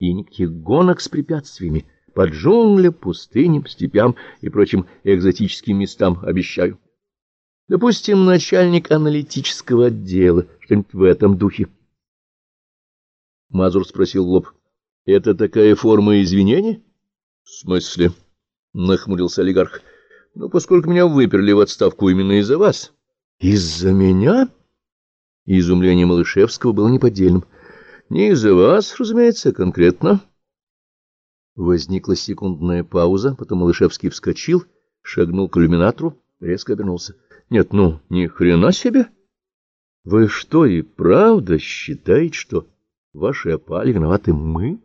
и никаких гонок с препятствиями по джунглям, пустыням, степям и прочим экзотическим местам, обещаю. Допустим, начальник аналитического отдела, что-нибудь в этом духе. Мазур спросил лоб. — Это такая форма извинения? — В смысле? — нахмурился олигарх. — Ну, поскольку меня выперли в отставку именно из-за вас. — Из-за меня? Изумление Малышевского было неподдельным. — Не из-за вас, разумеется, конкретно. Возникла секундная пауза, потом Малышевский вскочил, шагнул к иллюминатору, резко обернулся. — Нет, ну, ни хрена себе! Вы что, и правда считаете, что в вашей опале виноваты мы?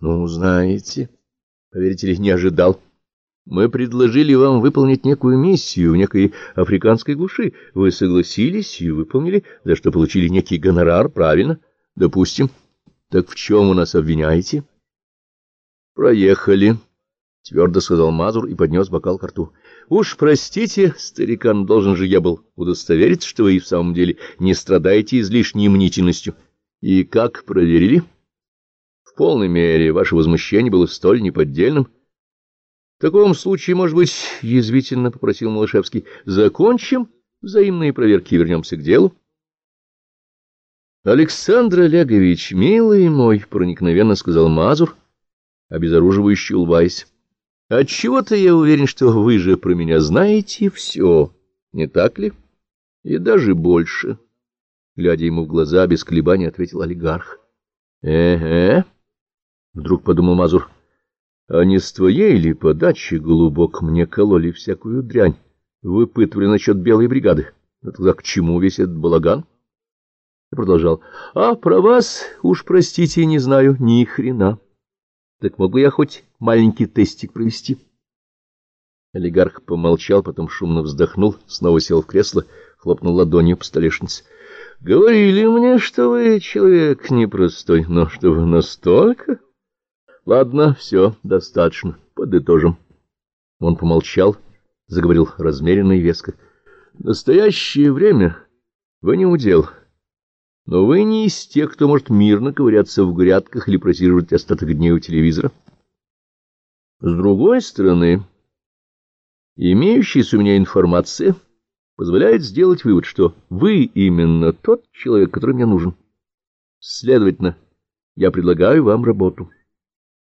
Ну, знаете, поверите ли, не ожидал. Мы предложили вам выполнить некую миссию в некой африканской глуши. Вы согласились и выполнили, за что получили некий гонорар, правильно? Допустим. Так в чем вы нас обвиняете? — Проехали, — твердо сказал Мазур и поднес бокал к рту. — Уж простите, старикан, должен же я был удостовериться, что вы и в самом деле не страдаете излишней мнительностью. И как проверили? В полной мере ваше возмущение было столь неподдельным. — В таком случае, может быть, — язвительно попросил Малышевский, — закончим взаимные проверки и вернемся к делу. — Александр Олегович, милый мой, — проникновенно сказал Мазур, — обезоруживающе улыбаясь. — Отчего-то я уверен, что вы же про меня знаете все, не так ли? И даже больше. Глядя ему в глаза, без колебаний ответил олигарх. «Э — вдруг подумал Мазур. — А не с твоей ли подачи, голубок, мне кололи всякую дрянь, выпытывали насчет белой бригады? Но тогда к чему весь этот балаган? Продолжал. — А про вас, уж простите, не знаю ни хрена. Так могу я хоть маленький тестик провести? Олигарх помолчал, потом шумно вздохнул, снова сел в кресло, хлопнул ладонью по столешнице. — Говорили мне, что вы человек непростой, но что вы настолько... Ладно, все, достаточно, подытожим. Он помолчал, заговорил размеренно и веско. — Настоящее время вы не удел. — но вы не из тех, кто может мирно ковыряться в грядках или просиживать остаток дней у телевизора. С другой стороны, имеющаяся у меня информация позволяет сделать вывод, что вы именно тот человек, который мне нужен. Следовательно, я предлагаю вам работу.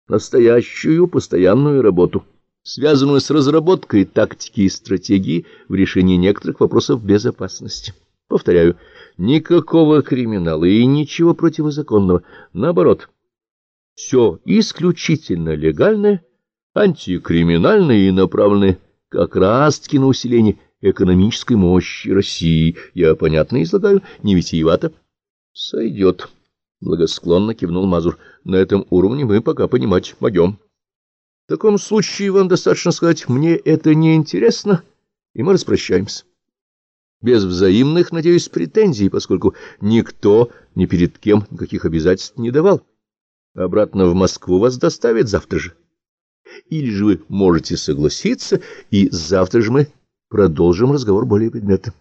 Настоящую постоянную работу, связанную с разработкой тактики и стратегии в решении некоторых вопросов безопасности. Повторяю, никакого криминала и ничего противозаконного. Наоборот, все исключительно легальное, антикриминальное и направленное как раз-таки на усиление экономической мощи России. Я понятно излагаю, не витиевато. — Сойдет, — благосклонно кивнул Мазур. — На этом уровне мы пока понимать могем. В таком случае вам достаточно сказать, мне это не интересно, и мы распрощаемся без взаимных, надеюсь, претензий, поскольку никто ни перед кем никаких обязательств не давал. Обратно в Москву вас доставят завтра же. Или же вы можете согласиться, и завтра же мы продолжим разговор более предметно.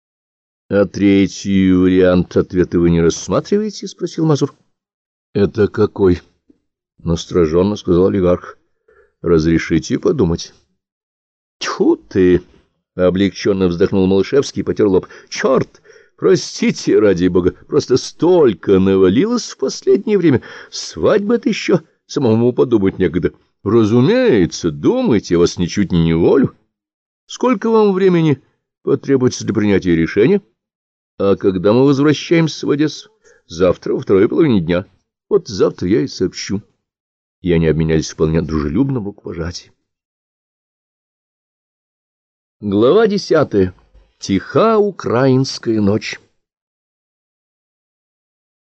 — А третий вариант ответа вы не рассматриваете? — спросил Мазур. — Это какой? — настороженно сказал олигарх. — Разрешите подумать. — Тьфу ты! Облегченно вздохнул Малышевский и потер лоб. Черт! Простите, ради бога, просто столько навалилось в последнее время. Свадьба это еще самому подумать некогда. Разумеется, думайте, вас ничуть не неволю. Сколько вам времени потребуется для принятия решения? А когда мы возвращаемся в Одессу? Завтра, во второй половине дня. Вот завтра я и сообщу. И они обменялись вполне дружелюбным рукопожатием. Глава десятая. Тиха украинская ночь.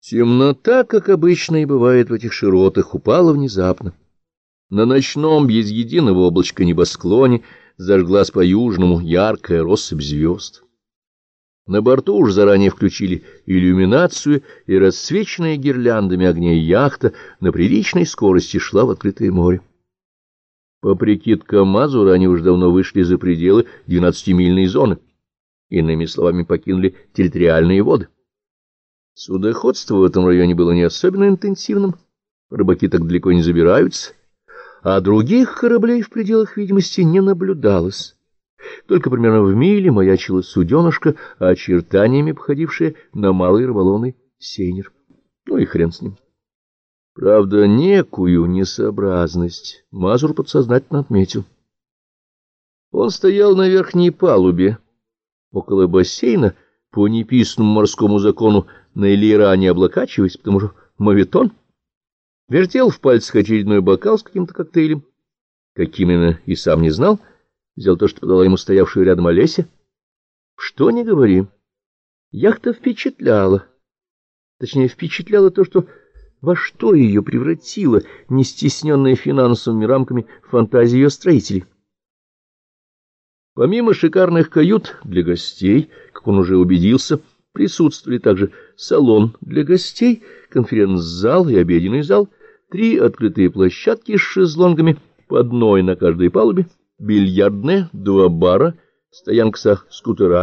Темнота, как обычно и бывает в этих широтах, упала внезапно. На ночном, без единого облачка небосклоне зажглась по-южному яркая россыпь звезд. На борту уж заранее включили иллюминацию, и рассвеченная гирляндами огней яхта на приличной скорости шла в открытое море. По прикидкам Мазура, они уже давно вышли за пределы двенадцатимильной зоны, иными словами, покинули территориальные воды. Судоходство в этом районе было не особенно интенсивным, рыбаки так далеко не забираются, а других кораблей в пределах видимости не наблюдалось. Только примерно в миле маячила суденышко, очертаниями походившее на малый рыболовный сейнер. Ну и хрен с ним. Правда, некую несообразность Мазур подсознательно отметил. Он стоял на верхней палубе, около бассейна, по неписанному морскому закону на Элира не облокачиваясь, потому что моветон вертел в пальцах очередной бокал с каким-то коктейлем. Каким именно и сам не знал, взял то, что подала ему стоявшую рядом Олеся. Что не говори, яхта впечатляла. Точнее, впечатляло то, что во что ее превратило, не стесненная финансовыми рамками фантазии ее строителей. Помимо шикарных кают для гостей, как он уже убедился, присутствовали также салон для гостей, конференц-зал и обеденный зал, три открытые площадки с шезлонгами, по одной на каждой палубе, бильярдная, два бара, стоянка со скутерами,